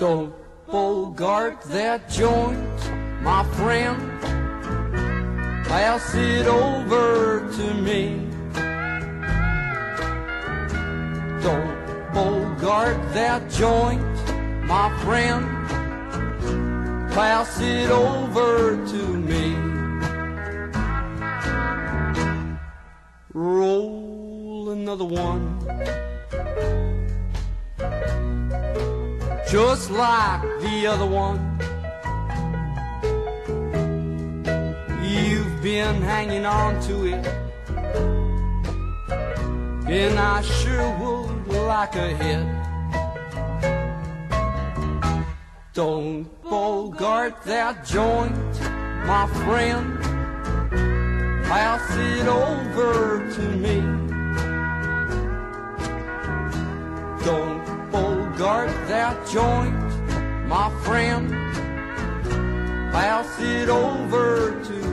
bogart that joint, my friend. Pass it over to me. Don't bogart that joint, my friend. Pass it over to me. Roll another one. Just like the other one. You've been hanging on to it. And I sure would like a hit. Don't bogart that joint, my friend. Pass it over to me. Don't bogart that joint, my friend. Pass it over to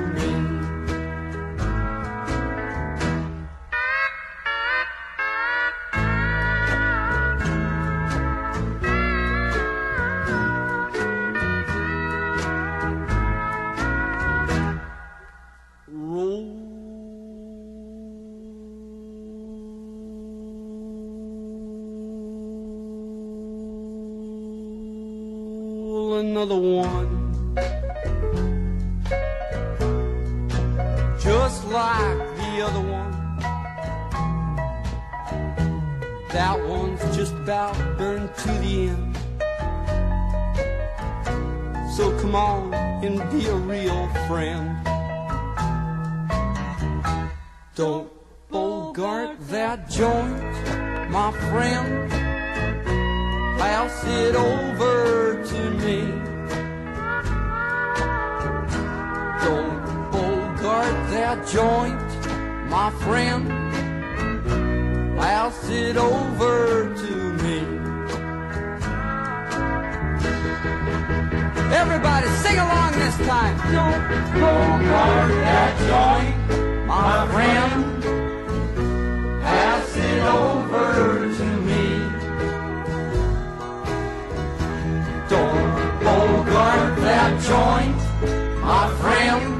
another one. Just like the other one. That one's just about burned to the end. So come on and be a real friend. Don't bogart that joint, my friend. Pass it over to me. That joint, my friend. Pass it over to me. Everybody sing along this time. Don't bogart that joint, my friend. Pass it over to me. Don't bogart that joint, my friend.